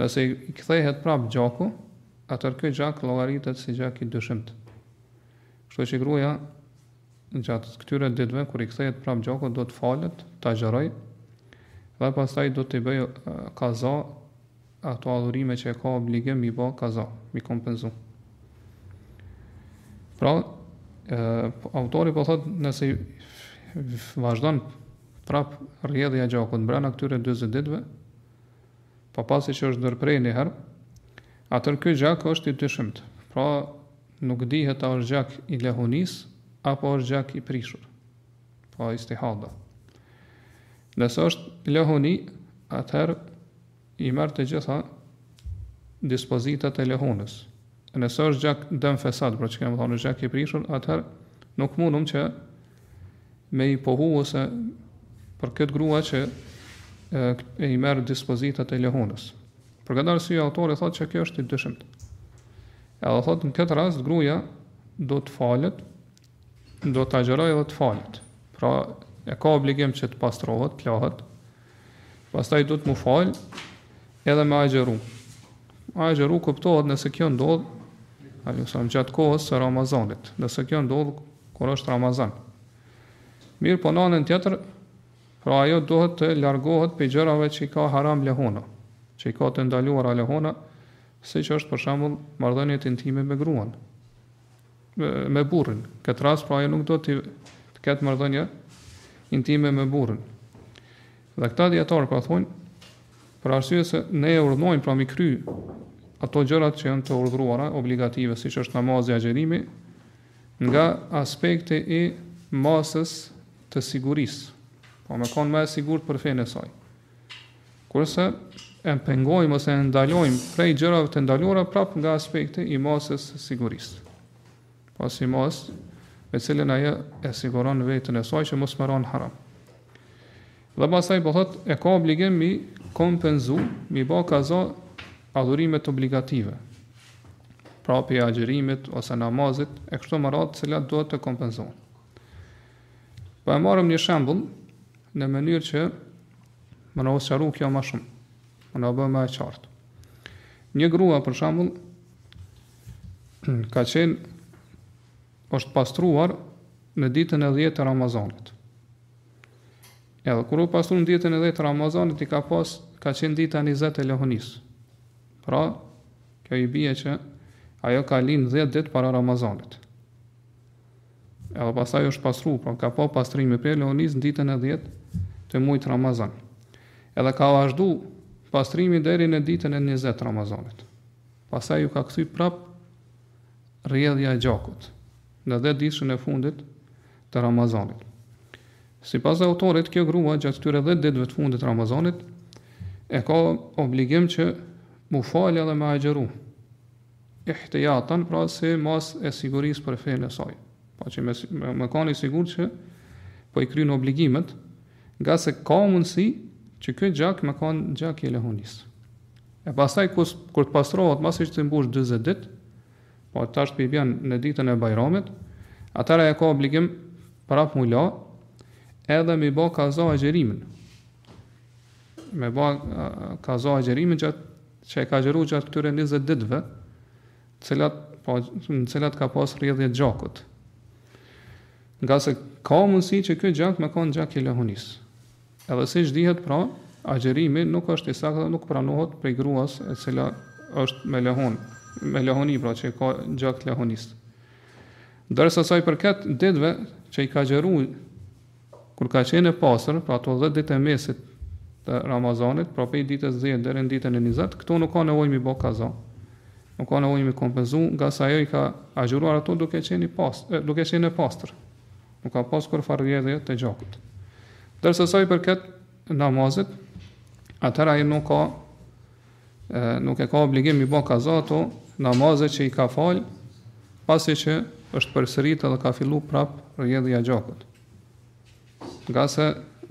Nëse i kthehet prapë gjaku, atëherë ky gjak llogaritet si gjak i dyshimtë. Kështu që gruaja gjatë këtyre ditëve kur i kthehet prapë gjaku duhet të falet, të agjërojë dhe pastaj duhet t'i bëjë kaza ato adhurime që e ka obligim mi bë kaza, mi kompenzu. Pra, e, autori po thot nëse vazhdon prap rrjedhja e gjakut brenda këtyre 40 ditëve, Po pasi që është ndërpre një herë, atër ky gjak është i dyshimtë. Pra, nuk dihet a është gjak i lehunisë apo është gjak i prishur. Pra, istihada. Nëse është lehuni, atëherë i merr të gjitha dispozitat e lehunës. Nëse është gjak dem fesad, pra që kemë thonë gjak i prishur, atëherë nuk mundum që me i pohu ose për këtë grua që e i merr dispozitat e lehonës. Për këtë arsye autori thotë që kjo është i dyshimt. Edhe thotë në këtë rast gruaja do të falet, do të agjërojë dhe të falet. Pra e ka obligim që të pastrohet, të lahet, Pastaj duhet m'u fal edhe me agjëru. Agjëru kuptohet nëse kjo ndodh ajo sa gjatë kohës së Ramazanit, nëse kjo ndodh kur është Ramazan. Mirëpo n'anën tjetër, pra ajo duhet të largohet prej gjërave që i ka haram lehona, që i ka të ndaluara lehona, siç është për shembull marrëdhëniet intime me gruan, me burrin. Këtë rast pra ajo nuk do të ketë marrëdhënie intime me burrin. Dhe këta dietar pra thonë për arsye se ne e urdhnojmë pra mi kry ato gjërat që janë të urdhëruara obligative siç është namazi, agjërimi nga aspekti i masës të sigurisë. Po me kanë më e sigurt për fenë e saj. Kurse e pengojmë ose e ndalojmë prej gjërave të ndaluara prap nga aspekti i masës së sigurisë. Pra si masë, me cilën ajo e siguron vetën e saj që mos me ra n'haram. Dhe pastaj po thot, e ka obligim mi kompenzu, mi ba kaza adhurimet obligative. Pra prej agjërimit ose namazit, e kështu me radhë t'cilat duhet të kompenzohen. Po e marrim një shembul, Në mënyrë që me na u sqaru kjo ma shumë, me na u bë më e qartë. Një grua, për shembull, ka qenë, është pastruar në ditën e dhjetë të Ramazanit. Edhe kur u pastru në ditën e dhjetë të Ramazanit, i ka pas, ka qenë dita njëzet e lehonisë. Pra, kjo i bie që ajo ka lind dhjetë ditë para Ramazanit. Edhe pastaj është pastru, pra ka pas pastrim prej lehonisë në ditën e dhjetë të mujit Ramazan. Edhe ka vazhdu pastrimi deri në ditën e njëzet të Ramazanit. Pastaj iu ka kthy prap rjedhja e gjakut në dhetëditëshin e fundit të Ramazanit. Sipas autorit, kjo grua gjatë këtyre dhetë ditëve të fundit të Ramazanit e ka obligim që mu fal edhe me agjeru. Ihtijatan, pra si masë e sigurisë për fejën e saj. Pra që me, me, me kanë e sigurt që po i kryen obligimet, ngase ka mundësi që ky gjak me kanë gjak i lehonisë. E pastaj, kur, kur të pastrohet, masi që t'i mbush 40 ditë, po tash po i bjen në ditën e Bajramit, atëherë e ka obligim prap mu la, edhe mi ba kaza agjërimin. Me ba kaza agjërimin që, që e ka agjeru gjatë këtyre 20 ditëve, të cilat, pra, po, në cilat ka pas rrjedhje të gjakut. Ngase ka mundësi që kjo gjak me konë gjak i lehonisë. Edhe siç dihet pra, agjërimi nuk është i saktë dhe nuk pranohet prej gruas e cila është me lehon, me lehoni pra që ka gjak të lehonisë. Ndërsa sa i përket ditëve që i ka agjeru Kur ka qenë e pastër, pra ato dhjetë ditët e mesit të Ramazanit, pra prej ditës dhjetë deri në ditën e njëzet, këto nuk ka nevojë mi bo kaza, nuk ka nevojë mi kompenzu, ngase ajo i ka agjëruar ato duke qenë i pastër, duke qenë e pastër. Nuk ka pas kurrfarë rrjedhje të gjakut. Ndërsa sa i përket namazit, atëherë ai nuk ka nuk e ka obligim mi bo kaza ato namaze që i ka fal pasi që është përsërit edhe ka fillu prap rrjedhja e gjakut. Ngase,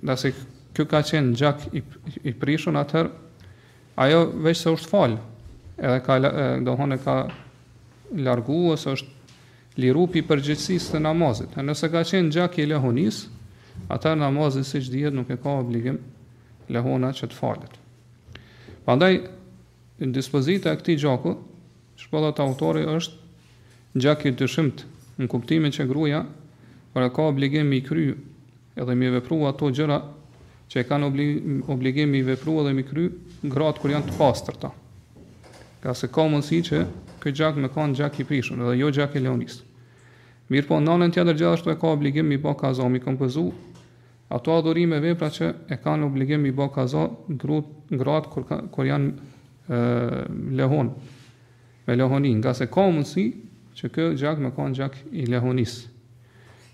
nëse kjo ka qenë gjak i, i prishun atëherë, ajo veçse është fal, edhe ka, domethonë ka largu, ose është liru prej përgjegjësisë të namazit. E nëse ka qenë gjak i lehonisë, atëherë namazin siç dihet nuk e ka obligim lehona që të falet. Prandaj dispozita e këtij gjaku, që po flet autori është gjak i dyshimtë në kuptimin që gruaja pra e ka obligim mi kry edhe mi vepru ato gjëra që e kanë obligim mi vepru edhe mi kry gratë kur janë të pastërta. Ngase ka mundësi që ky gjak me kanë gjak i prishun edhe jo gjak i lehonisë. Mirëpo, n'anën tjetër gjithashtu e ka obligim mi ba kaza, mi kompenzu Ato adhurime e vepra që e kanë obligim mi bo kaza grut, gratë kur ka, kur janë lehona me lehoni, ngase ka mundësi që ky gjak me kanë gjak i lehonisë.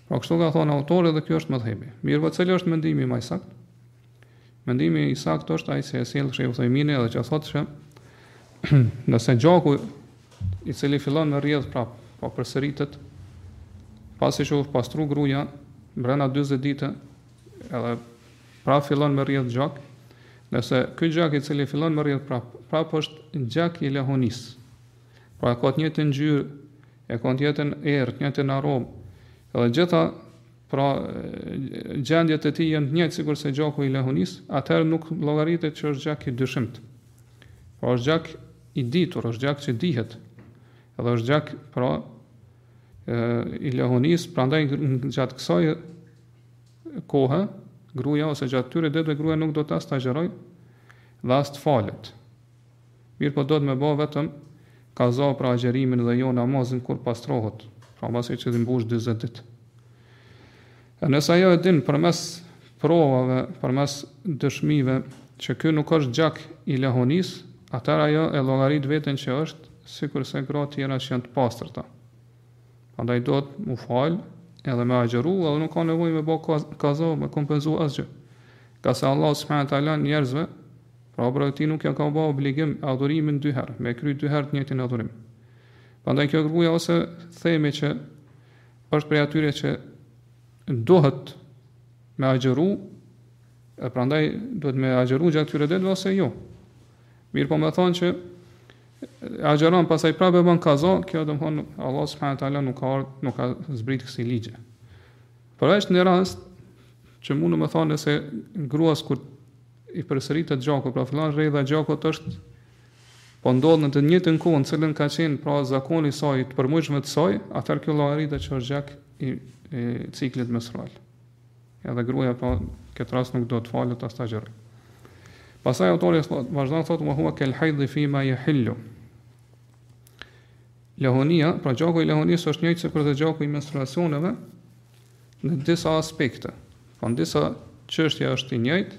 Pra kështu ka thonë autori dhe ky është medhhebi. Mirëpo cili është mendimi ma i saktë? Mendimi i saktë është ai që e sjell Shejh Uthejmini edhe që thotë se nëse gjaku i cili fillon me rrjedhë prapë, po përsëritet, pasi që u pastru gruja, brenda 40 dite, edhe prapë fillon me rrjedhë gjak, nëse ky gjak i cili fillon me rrjedhë prapë, prapë është gjak i lehonisë, pra e ka të njëtë ngjyrë, e ka të njëtën erë, të njëtën aromë, edhe gjitha, pra gjendjet e tij janë të njëtë, sikurse gjaku i lehonisë, atëherë nuk llogaritet që është gjak i dyshimtë. Pra është gjak i ditur, është gjak që dihet. Edhe është gjak, pra, i lehonisë, prandaj gjatë kësaj kohë, gruja ose gjatë këtyre ditëve gruja nuk duhet as të agjërojë dhe as të falet. Mirëpo duhet me bo vetëm kaza pra agjërimin dhe jo namazin kur pastrohet, pra mbasi që t'i mbush 40 ditë. E nëse ajo e din përmes provave, përmes dëshmive që ky nuk është gjak i lehonisë, atëherë ajo e llogarit veten që është sikurse gratë tjera që janë të pastërta. Prandaj duhet mu fal edhe me agjëru edhe nuk ka nevojë me bë kaza me kompenzu asgjë. Ngase Allah subhanahu taala njerëzve pra robit të tij nuk ja ka bë obligim adhurimin dy herë, me kry dy herë të njëjtin adhurim. Prandaj kjo gruaja ose themi që është prej atyre që duhet me agjëru, e prandaj duhet me agjëru gjatë këtyre ditëve ose jo. Mirëpo me thënë që e agjëron pasaj prapë e bën kaza, kjo do të thotë Allah subhanahu wa taala nuk ka nuk ka zbrit kësi ligji. Përveç në rast që mundemi me thënë se gruas kur i përsëritet gjaku, pra fillon rrjedha e gjakut është po ndodh në të njëjtën kohë në cilën ka qenë pra zakoni i saj të përmujshmet të saj, atëherë kjo llogaritet që është gjak i, i ciklit menstrual. Edhe gruaja pra këtë rast nuk duhet të falet as të agjërojë. Pasaj autori thot, vazhdon thot, ue hua kel hajdhi fi ma jehillu. Lehonia, pra gjaku i lehonisë është njëjtë sikur edhe gjaku i menstruacioneve në disa aspekte. Pra në disa çështje është i njëjtë,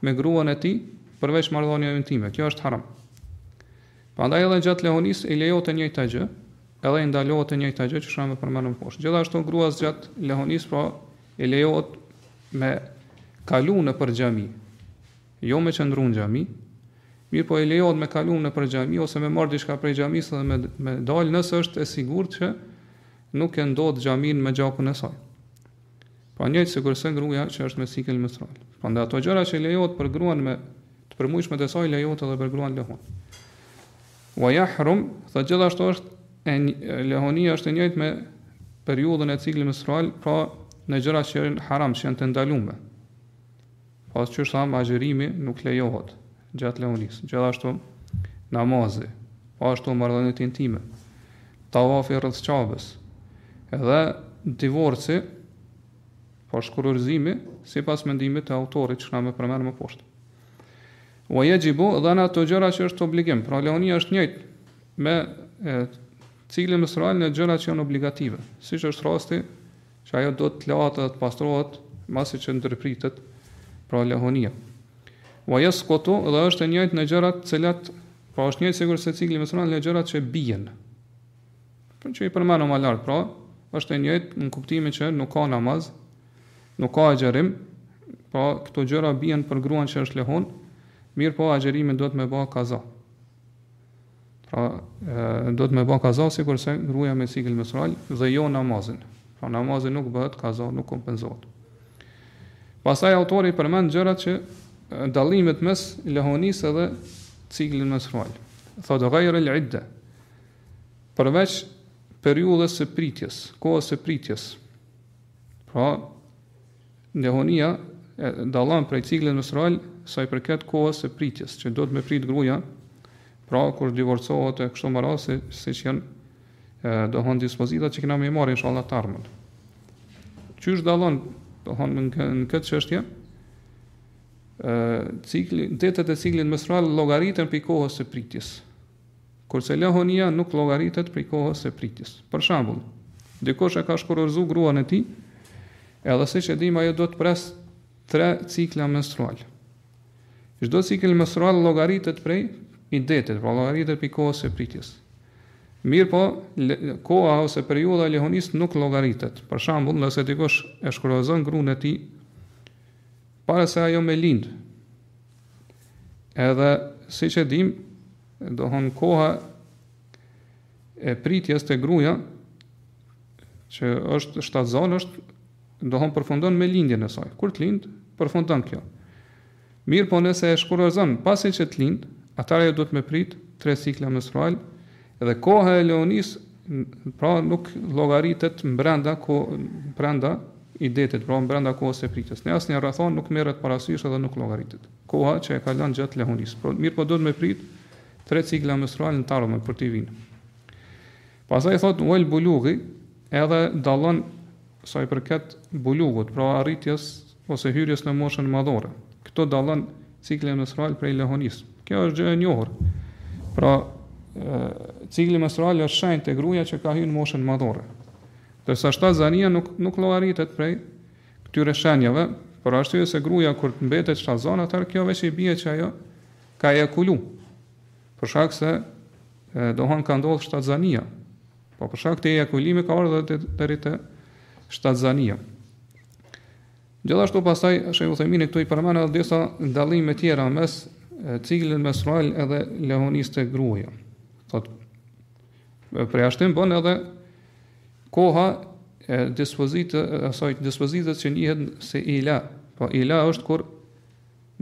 me gruan e tij përveç marrëdhënieve intime, kjo është haram. Prandaj edhe gjatë lehonisë i lejohet e njëjta gjë, edhe i ndalohet e njëjta gjë që shkojmë e përmendim poshtë. Gjithashtu gruas gjatë lehonisë pra i lejohet me kalu nëpër xhami. Jo me qëndru në xhami, mirëpo i lejohet me kalu nëpër xhami ose me marr diçka prej xhamisë dhe me me dal nëse është e sigurt që nuk e ndot xhaminë me gjakun e saj. Pra njëjtë sikurse gruaja që është me cikël menstrual. Prandaj ato gjëra që lejohet për gruan me të përmujshmet e saj lejohet edhe për gruan lehonë. Wa yahrum, dhe gjithashtu është e lehonia është e njëjtë me periudhën e ciklit menstrual, pra në gjëra që janë haram, që janë të ndalume. Pra qysh thamë agjërimi nuk lejohet gjatë lehonisë, gjithashtu namazi, po ashtu marrëdhëniet intime, tavafi rreth Qabes, edhe divorci, po shkurorëzimi sipas mendimit të autorit që ka me përmend më poshtë. Wa yajibu dohon ato gjëra që është obligim, pra lehonia është njëjtë me e, ciklin menstrual në gjëra që janë obligative, siç është rasti që ajo duhet të lahet dhe të pastrohet mbasi që ndërpritet, pra lehonia. Wa yasqutu dhe është e njëjtë në gjërat të cilat pra është njëjtë sikurse cikli menstrual në gjërat që bien. Pra që i përmendëm më lart, pra është e njëjtë në kuptimin që nuk ka namaz, nuk ka agjërim, pra këto gjëra bien për gruan që është lehonë, mirëpo agjërimin duhet me ba kaza. Pra, duhet me ba kaza sikurse gruja me cikël menstrual dhe jo namazin. Pra, namazin nuk bëhet kaza, nuk kompenzohet. Pastaj autori përmend gjërat që dallimet mes lehonisë edhe ciklin menstrual. Thotë, gajrel idde, përveç periudhës së pritjes, kohës së pritjes. Pra, Lehonia dallon prej ciklit menstrual sa i përket kohës së pritjes që duhet me prit gruaja, pra kur divorcohet e kështu me radhë se siç janë dohon dispozita që kena me i marrë inshallah n'të ardhmen. Qysh dallon dohon në, në këtë çështje? Ë cikli, ditët e ciklit menstrual llogariten prej kohës së pritjes. Kurse lehonia nuk llogaritet prej kohës së pritjes. Për shembull, dikush e ka shkurorëzu gruan e tij, edhe siç e dimë ajo duhet të presë tre cikla menstrual. Çdo cikël menstrual llogaritet prej idetit, pra llogaritet prej kohës së pritjes. Mirëpo, koha ose periudha e lehonisë nuk llogaritet. Për shambull, nëse dikush e shkurorëzon grun e tij, para se ajo me lindë, Edhe siç e dimë, dohon koha e pritjes te gruaja që është shtatzënë është dohon përfundon me lindjen e saj. Kur të lind, përfundon kjo. Mirëpo nëse e shkurorëzon pasi që të lind, atëherë ajo duhet me prit tre cikla menstrual Dhe koha e lehonisë, pra nuk llogaritet brenda ko brenda idetit, pra brenda kohës së pritjes. Në asnjë rrethanë nuk merret parasysh edhe nuk llogaritet koha që e kalon gjatë lehonisë. Pra mirëpo duhet me prit tre cikla menstrual në të ardhmen që t'i vijnë. Pastaj thotë wal bulughi edhe dallon sa i përket bulugut, pra arritjes ose hyrjes në moshën madhore. Këto dallon cikli menstrual prej lehonisë. Kjo është gjë e njohur. Pra, cikli menstrual është shenjë te gruaja që ka hyrë në moshën madhore. Ndërsa shtatzania nuk nuk llogaritet prej këtyre shenjave, për arsye se gruaja kur të mbetet shtatzon, atëherë kjo veç i bie që ajo ka ejakulu. Për shkak se domethan ka ndodhur shtatzania. Po për shkak të ejakulimit ka ardhur deri te shtatzania. Gjithashtu pastaj Shejh Uthejmini këtu i përmend edhe disa dallime tjera mes ciklit menstrual edhe lehonisë te gruaja. Thot përjashtim bën edhe koha e dispozitës, asaj dispozitës që njihet si ila. Po ila është kur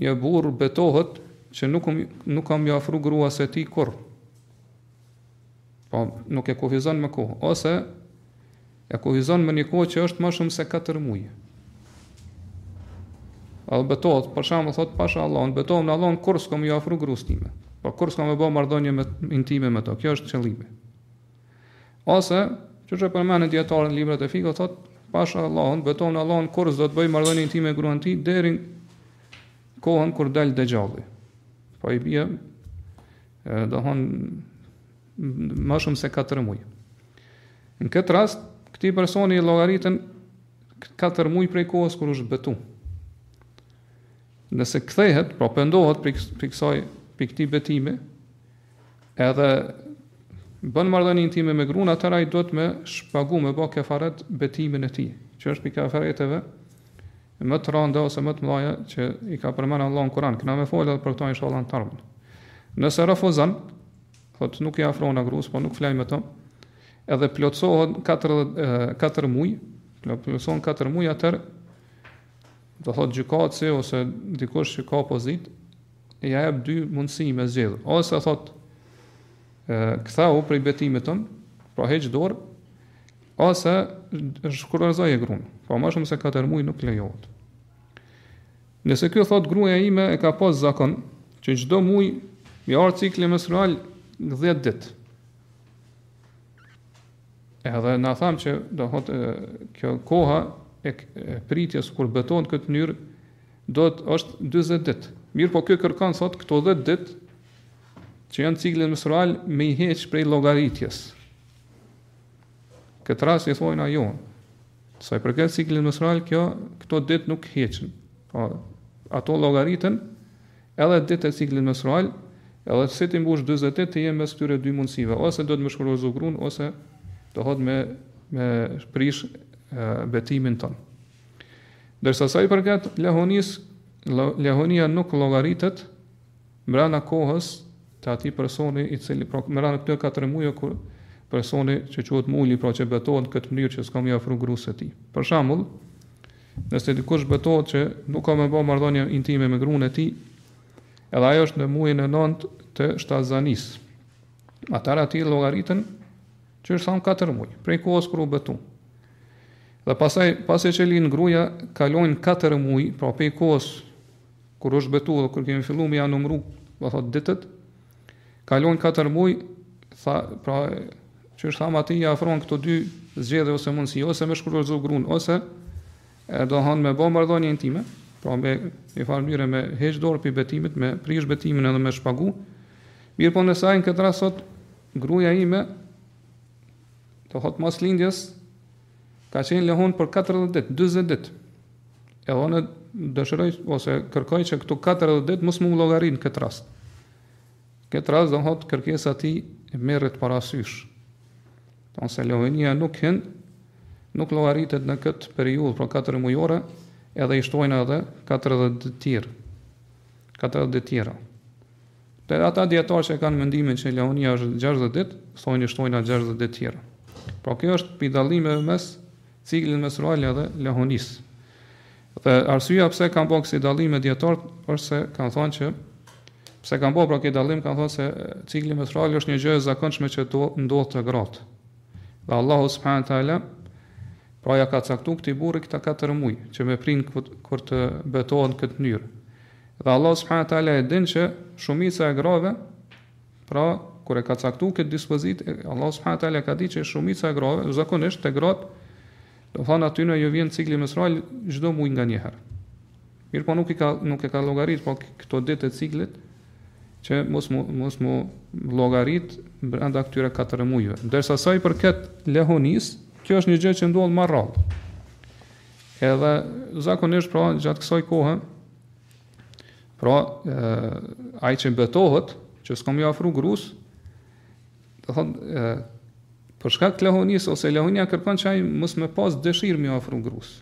një burrë betohet që nuk nuk kam m'ju afru gruas së tij kurr. Po nuk e kufizon me kohë ose E kufizon me një kohë që është më shumë se katër muaj. Edhe betohet, për shembull thot pasha Allahun, betohem në Allahun kurr s'kam m'ju afru grusë time. Po kurr s'kam me bë marrëdhënie me intime me to. Ky është qëllimi. Ose, siç e përmendin dijetarët në librat e fikhut, thot pasha Allahun, betohem në Allahun kurr s'do të bëj marrëdhënie intime me gruan tij deri kohën kur del Dexhalli. Po i bie domethon më shumë se 4 muaj. Në këtë rast, këtij personi i llogariten katër muaj prej kohës kur është betu. Nëse kthehet, pra pendohet prej kësaj prej këtij betimi, edhe bën marrëdhënie intime me gruan, atëherë i duhet me shpagu me bë kefaret betimin e tij, që është prej kefareteve më të rënda ose më të mëdha që i ka përmendur Allahu në Kur'an. Kena me folë për këto inshallah në t'ardhmen. Nëse refuzon, Thotë nuk i afrohna grus, po nuk flaj me të. Edhe plotësohen 4 4 muaj, plotësohen 4 muaj atëherë do thotë gjykatësi ose dikush që ka pozitë ia jep dy mundësi me zgjedh ose thotë kthehu prej betimit tond pra heq dorë ose shkurorëzoje grun po më shumë se 4 muaj nuk lejohet Nëse ky thotë gruaja ime e ka pas zakon që çdo muaj me i ardhë cikli menstrual 10 ditë. Edhe na thamë që do thotë kjo koha e, e pritjes kur betohet në këtë mënyrë domethënë është 40 ditë. Mirëpo ky kërkon thot këto 10 ditë që janë cikli menstrual me i heq prej llogaritjes. Këtë rast i thojnë jo. Sa i përket ciklit menstrual, kjo këto ditë nuk hiqen. Po ato llogariten edhe ditët e ciklit menstrual, edhe si t'i mbush 40 ditë të jem mes këtyre dy mundësive, ose do të me shkurorëzu grun ose domethënë me me prish betimin tënd. Ndërsa sa i përket lehonisë, lehonia nuk llogaritet Mbrenda kohës të atij personi i cili pra mbrenda këtyre katër mujve, pra personi që quhet muli pra që betohet në këtë mënyrë që s'ka me iu afru grusë së tij. Për shembull, nëse dikush betohet që nuk ka me bë marrëdhënie intime me gruan e tij, edhe ajo është në muajin e 9 të shtatzanisë. Atëherë aty llogariten siç thamë 4 muaj, prej kohës kur u betu. Dhe pasaj, pasi që lind gruja, kalojnë 4 muaj, pra prej kohës kur është betu dhe kur kemi fillu me ia numëru, do thot ditët, kalojnë 4 muaj, tash, pra siç thamë atij i ofrohen këto dy zgjedhje ose mundësi, ose me shkurorëzu grunë, ose domethënë me bo marrëdhënie intime, pra në një farë mënyre me heqë dorë prej betimit, me prish betimin edhe me shpagu, mirëpo nëse ai në këtë rast thotë, gruja ime, thotë mas lindjes, ka qenë lehonë për 40 dit, 20 dit, Edhe unë dëshiroj ose kërkoj që këto 40 ditë mos me m'u llogarit këtë rast. Këtë rast do thotë kërkesa e tij merret parasysh. Domethënë se lehonia nuk hin nuk llogaritet në këtë periudhë pra 4 mujore, edhe i shtojnë edhe 40 ditë tjera. 40 ditë tjera. Dhe ata dijetarë që kanë mendimin që lehonia është 60 dit, thojnë i shtojnë 60 dit tjera. Pra kjo është prej dallimeve mes ciklit menstrual edhe lehonisë. Dhe arsyeja pse kanë bë kësi dallime dijetarët është se kanë thënë që pse kanë bërë pra këtë dallim kanë thënë se cikli menstrual është një gjë e zakonshme që ndodh te gratë. Dhe Allahu subhanahu wa taala pra ia ka caktu këtij burri këta katër muaj që me prit kur të betohet në këtë mënyrë. Dhe Allahu subhanahu wa taala e din që shumica e grave Pra, kur e ka caktuar këtë dispozitë, Allahu subhanahu wa taala e ka ditë që shumica e grave, zakonisht te gratë, domethënë atyne ju vjen cikli menstrual çdo muaj nga një herë. Mirëpo nuk i ka nuk e ka llogarit pra këto ditë të ciklit që mos m'u, mos m'u llogarit brenda këtyre 4 muajve. Ndërsa sa i përket lehonisë, kjo është një gjë që ndodh më rrallë. Edhe zakonisht pra gjatë kësaj kohe Pra, ai që betohet, që s'ka me ju afru grus, do thot, për shkak të lehonisë, ose lehonia kërkon që ai mos me pas dëshirë mi afru grus,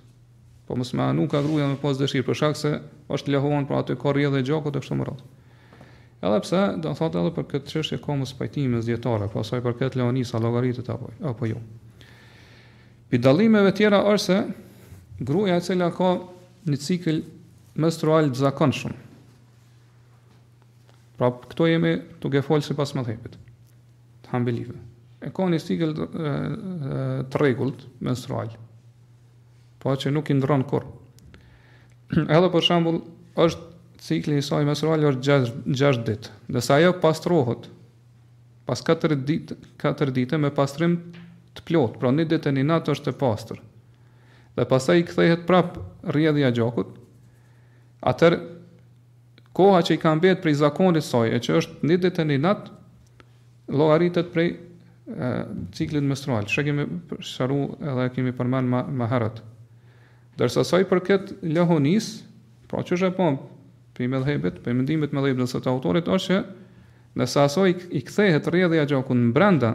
po mos me anu ka gruja me pas dëshirë, për shkak se është lehonë, pra aty ka rrjedhje gjaku e kështu me radhë. Edhe pse, do thot edhe për këtë çështje ka mospajtim mes dijetarëve, po sa i përket lehonisë, a llogaritet apo, apo jo. Pi dallimeve tjera është se, gruja e cila ka një cikël Menstrual të zakonshëm. Pra këto jemi duke fol sipas medhhebit të hanbelive. E ka një cikël të rregullt menstrual. Po që nuk i ndrron kurrë. Edhe për shembull është cikli i saj menstrual është 6 ditë. Nëse ajo pastrohet pas 4 dite, 4 dite me pastrim të plot, pra një ditë e një natë është e pastër. dhe pastaj i kthehet prap rrjedhja e gjakut, atëherë koha që i ka mbetë prej zakonit saj, e që është një ditë e një natë, llogaritet prej e, ciklit menstrual. Siç kemi sqaru edhe kemi përmend ma, ma herët. Ndërsa sa i përket lehonisë, pra që shë e po, prej medhhebit, prej mendimit të medhhebit dhe të autorit, është që nëse asaj i kthehet rrjedhja e gjakut mbrenda,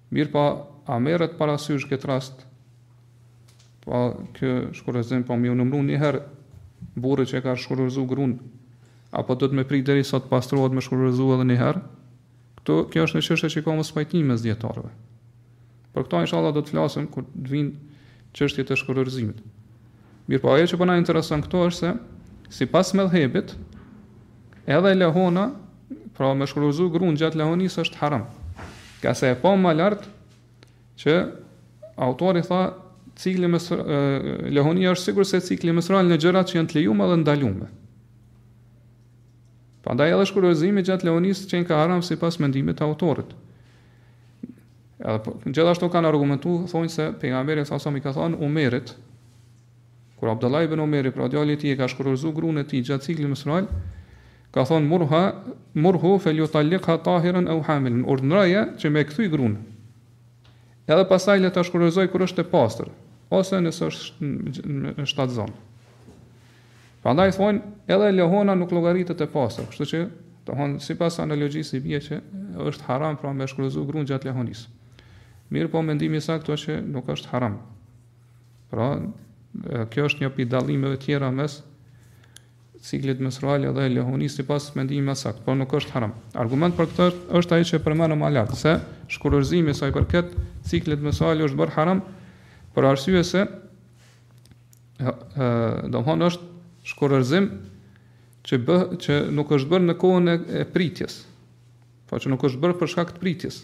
Mirëpo, a merret parasysh në këtë rast? Pra, ky shkurorëzim, po me u numëru një herë burri që e ka shkurorëzu grunë, apo duhet me prit derisa të pastrohet me shkurorëzu edhe një herë? Këtu, kjo është një çështje që ka mospajtim mes dijetarëve. Për këtë inshallah do të flasim kur të vinë çështjet e shkurorëzimit. Mirëpo ajo që po na intereson këtu është se sipas medhhebit, Edhe lehona, pra me shkurorëzu grunë gjatë lehonisë është haram. Ngase e pamë ma lart që autori tha cikli mens lehonia është sikurse cikli menstrual në gjërat që janë të lejuara dhe ndaluara. Prandaj edhe shkurorëzimi gjatë lehonisë qenka haram sipas mendimit të autorit. Edhe po, gjithashtu kanë argumentu thonë se pejgamberi s.a.v.s. i ka thënë Umerit Kur Abdullah ibn Omeri, pra djali i tij, e ka shkurorëzu grun e tij gjatë ciklit menstrual, ka thënë murha murhu falyutalliqha tahiran aw hamilan, urdhëroje që me kthy gruan. Edhe pastaj le ta shkurorëzojë kur është e pastër, ose nëse është shtatzënë. Prandaj thonë, edhe lehona nuk llogaritet e pastër, kështu që do të thotë sipas analogjisë i bie që është haram pra me shkurorëzu gruan gjatë lehonisë. Mirëpo mendimi i saktë është që nuk është haram. Pra, kjo është një pi dallimeve tjera mes ciklit menstrual dhe lehonisë sipas mendimit më saktë, por nuk është haram. Argument për këtë është është ai që përmendëm më lart se shkurorzimi sa i përket ciklit menstrual është bërë haram për arsye se ë domthon është shkurorzim që bë që nuk është bërë në kohën e, e pritjes. Po që nuk është bërë për shkak të pritjes.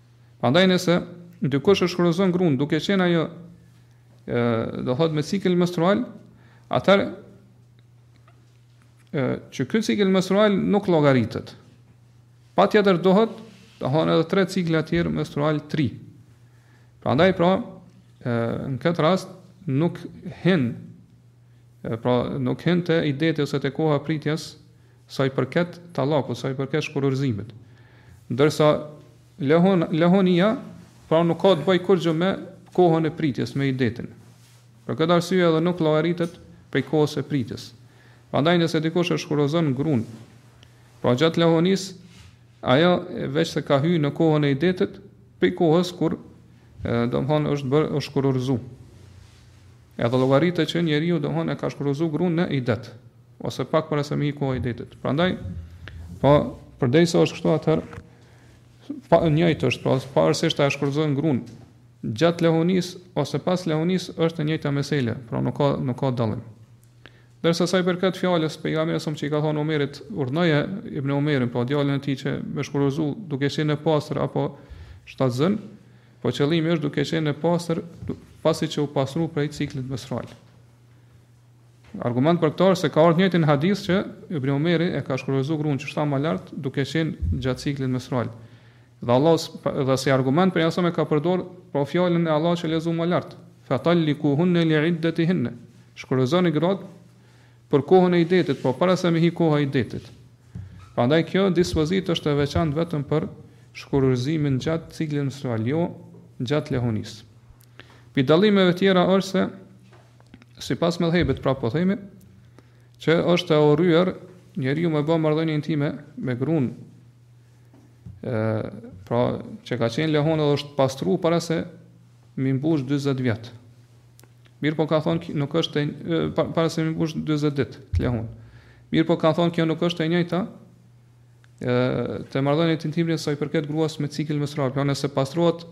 Prandaj nëse dikush e shkurorzon gruan duke qenë ajo ë do thotë me cikël menstrual, atëherë ë që ky cikël menstrual nuk llogaritet. Patjetër dohet domethonë edhe tre cikla tjerë menstrual 3. Prandaj pra ë në këtë rast nuk hin pra nuk hin te ideti ose te koha pritjes sa i përket tallakut, sa i përket shkurorzimit. Ndërsa lehon, lehonia, pra nuk ka të bëjë kurgjë me kohën e pritjes, me idetin. Për këtë arsye edhe nuk llogaritet prej kohës së pritjes. Prandaj nëse dikush e shkurorzon gruan, pra gjatë lehonisë, ajo veç se ka hyrë në kohën e idetit, prej kohës kur domethonë është bërë është shkurorzu. Edhe llogaritë që njeriu domethonë e ka shkurorzu gruan në idet. ose pak para se me hi koha e idetit. Prandaj, pra, përderisa është kështu atëherë, pra e njëjtë është, pra, pavarësisht a e shkurorzon grunë, gjatë lehonis, ose pas lehonis, është e njëjta mesele, pra nuk ka, nuk ka dallim. Ndërsa sa i përket fjalës Pejgamberit që i ka thonë Omerit urdhëroje Ibn Omerin pra po, djalin e tij që me shkurorzu duke qenë e pastër apo shtatzën, po qëllimi është duke qenë e pastër pasi që u pastru prej ciklit menstrual. Argument për këtë është se ka ardhur te i njëjti hadith që Ibn Omeri e ka shkurorzu gruan që e thamë ma lart duke qenë gjatë ciklit menstrual dhe Allah dhe si argument Pejgamberi alejhi selam e ka përdor pra fjalën e Allahut që e lexum ma lart fa talliku hunne li iddeti hinne shkurorzoni gratë për kohën e idetit po para se me hi koha e idetit prandaj kjo dispozit është e veçant vetëm për shkurorzimin gjatë ciklit menstrual jo gjatë lehonis Pi dallimeve tjera është se Sipas medhhebit pra po themi që është e urryer njeriu me bë marrëdhënie intime me gruan ë pra që ka qenë lehon edhe është pastru para se mi mbush 40 vjet. Mirëpo ka thonë nuk është e, para se mi mbush 40 dit të lehonisë. Mirëpo ka thonë kjo nuk është e njëjta ë te marrëdhëniet intime sa i përket gruas me cikël menstrual. Pra nëse pastrohet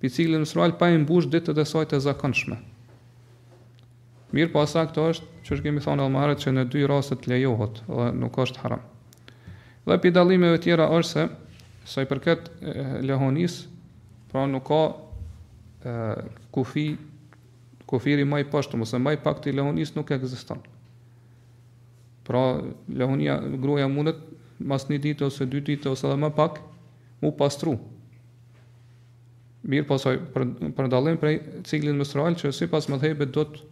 Ky cikël menstrual pa i mbush ditët e saj të zakonshme. Mirëpo e saktë është, siç kemi thënë edhe më herët, që në dy rastet lejohet dhe nuk është haram. Dhe prej dallimeve të tjera është se sa i përket lehonisë, pra nuk ka e, kufi kufiri më i poshtëm ose më i paktë i lehonisë nuk ekziston. Pra lehonia, gruaja mundet mas një dite ose dy dite ose edhe më pak mu pastru. Mirëpo saj, po për, për dalim prej ciklit menstrual që sipas medhhebit do të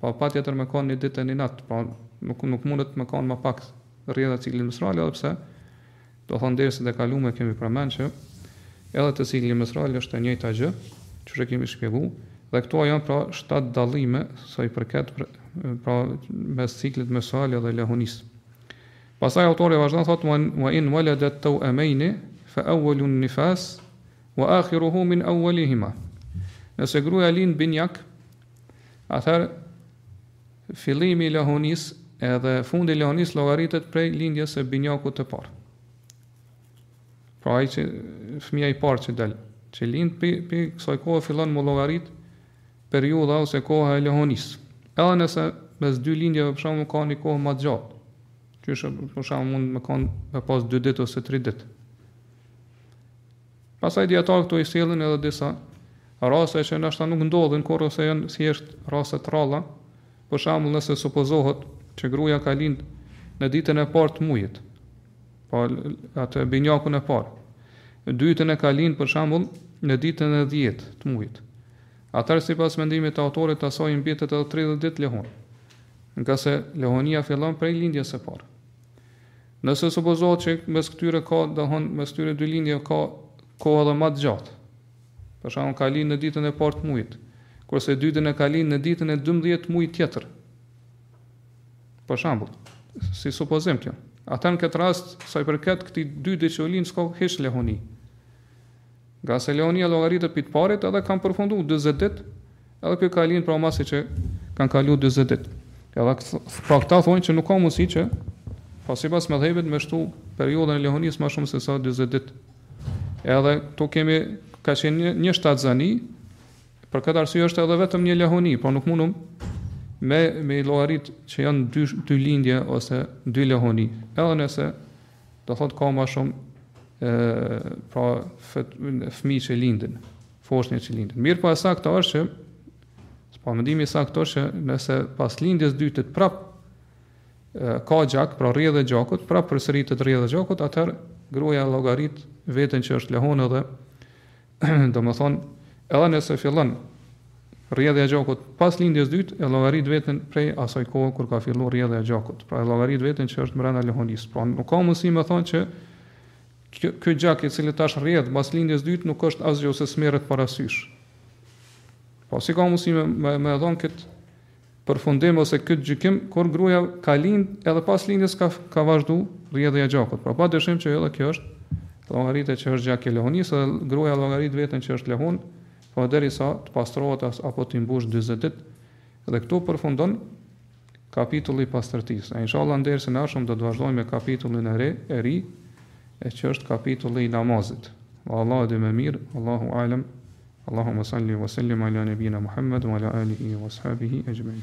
pa, patjetër me kanë një ditë e një natë, pra nuk, nuk mundet me kanë më pak rrjedha e ciklit menstrual, edhe pse do thotë në derset e kalume kemi përmend që edhe te cikli menstrual është e njëjta gjë, qysh e kemi shpjegu, dhe këto janë pra 7 dallime sa i përket pra mes ciklit menstrual edhe lehonisë. Pastaj autori vazhdon thotë wa in waladat taw'amaini fa awwalu an-nifas wa akhiruhu min awwalihima Nëse gruaja lind binjakë, atëherë fillimi i lehonisë edhe fundi i lehonisë llogaritet prej lindjes së binjakut të parë. Pra ai që fëmija i parë që del, që lind pi, pi kësaj kohë fillon m'u llogarit periudha ose koha e lehonisë. Edhe nëse mes dy lindjeve për shembull ka një kohë ma t'gjatë, qysh e për shembull mund me kon me pas dy ditë ose tri ditë. Pastaj dijetarët këtu i sjellin edhe disa raste që ndoshta nuk ndodhin kurrë ose janë thjesht raste të rralla, për shembull nëse supozohet që gruaja ka lind në ditën e parë të mujit, Po atë binjakun e parë. Dytën e ka lind për shembull në ditën e 10 të mujit. Atëherë sipas mendimit të autorit asaj i mbetet edhe 30 ditë lehon. Ngase lehonia fillon prej lindjes së parë. Nëse supozohet që mes këtyre ka, do thotë mes këtyre dy lindjeve ka kohë edhe më të gjatë. Për shembull ka lind në ditën e parë të mujit, kurse dytën e ka lind në ditën e 12 të mujit tjetër. Për shembull, si supozim kjo. Atëherë në këtë rast, sa i përket këtij dytit që ka lind, s'ka hiç lehoni. Ngase lehonia llogaritet pi të parit edhe kanë përfundu 40 ditë, edhe kjo ka lind pra masi që kanë kalu 40 ditë. Edhe pra këta thonë që nuk ka mundësi që pra sipas medhhebit me shtu periudhën e lehonisë ma shumë sesa 40 ditë. Edhe këtu kemi ka qenë një, një shtatzani, Për këtë arsye është edhe vetëm një lehoni, po nuk mundum me me llogarit që janë dy dy lindje ose dy lehoni. Edhe nëse do thotë ka më shumë ë pra fëmijë që lindin, foshnje që lindin. Mirëpo e saktë është që pa po, mendimi i saktë është që nëse pas lindjes dytë prap ka gjak, pra rrjedhë e gjakut, prap përsëritet rrjedha e gjakut, atëherë gruaja llogarit veten që është lehon edhe Domethënë, edhe nëse fillon rrjedhja e gjakut pas lindjes dytë, e llogarit veten prej asaj kohe kur ka fillu rrjedhja e gjakut. Pra e llogarit veten që është brena lehonisë. Pra nuk ka mundësi me thon që kjo ky gjak i cili tash rrjedh pas lindjes dytë nuk është asgjë ose s'merret parasysh. Po si ka mundësi me me, me dhon kët përfundim ose këtë gjykim kur gruaja ka lind edhe pas lindjes ka ka vazhdu rrjedhja e gjakut pra pa dyshim që edhe kjo është llogaritet që është gjak i lehonisë dhe gruaja llogarit veten që është lehon po derisa të pastrohet apo të mbush 40 ditë dhe këtu përfundon kapitulli i pastërtisë e inshallah në dersin e ardhshëm do të vazhdojmë me kapitullin e re e ri e që është kapitulli i namazit Allahu e di më mirë Allahu alem اللهم صل وسلم على نبينا محمد وعلى آله وأصحابه أجمعين